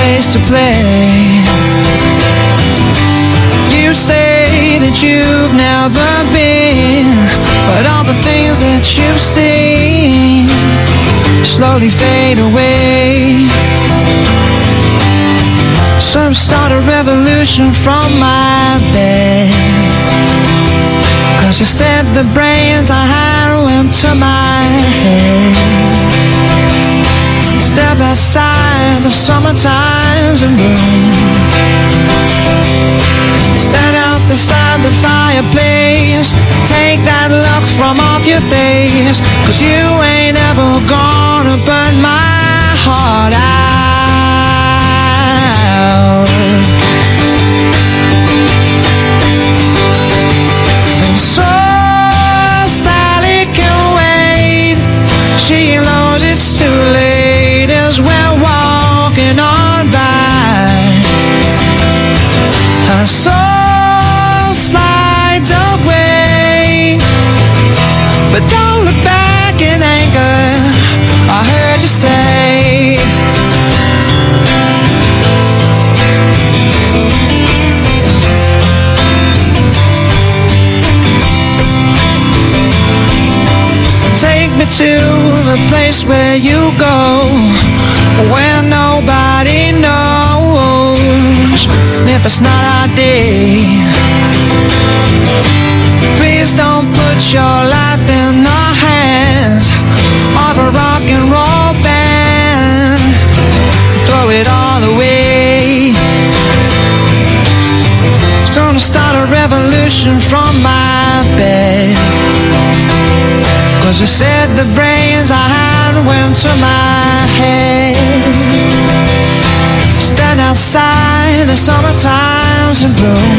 place to play. You say that you've never been, but all the things that you've seen slowly fade away. So start a revolution from my bed. Cause you said the brains I had the summer times and bloom. Stand out beside the fireplace. Take that look from off your face. Cause you ain't ever gonna burn my heart out. And so Sally can wait. She Her soul slides away, but don't look back in anger. I heard you say. Take me to the place where you go, where nobody it's not our day. Please don't put your life in the hands of a rock and roll band. Throw it all away. It's gonna start a revolution from my bed. Cause you said the brains I had went to my head. Stand outside the summer times and bloom.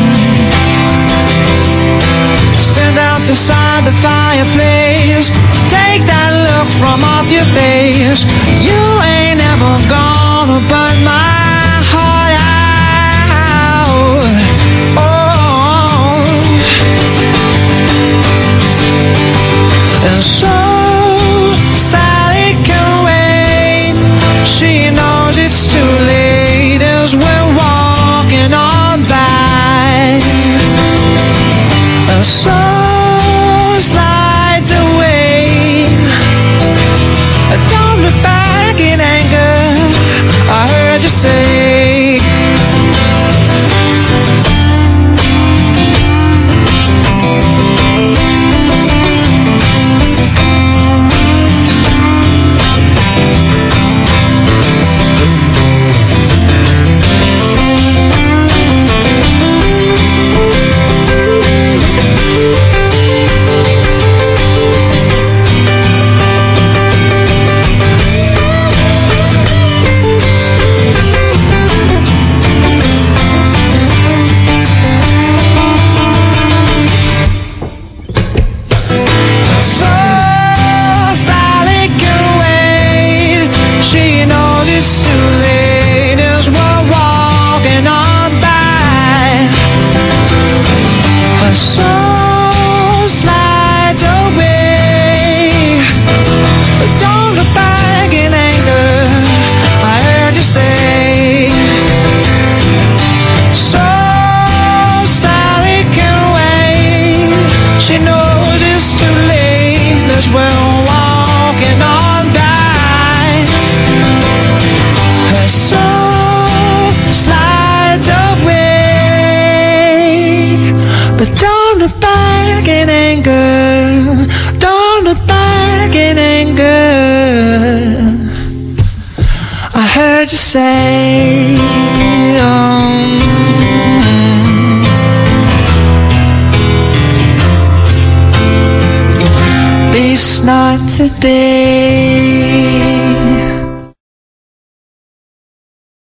Stand out beside the fireplace. Take that look from off your face. You Heard you say, um, This not today.